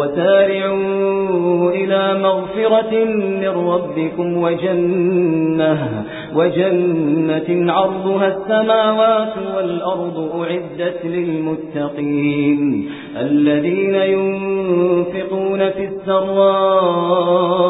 وتارعوا إلى مغفرة من ربكم وجنة وجنة عرضها السماوات والأرض أعدت للمتقين. الذين ينفقون في السراء